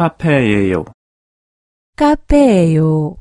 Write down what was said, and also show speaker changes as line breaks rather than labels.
카페예요.
카페예요.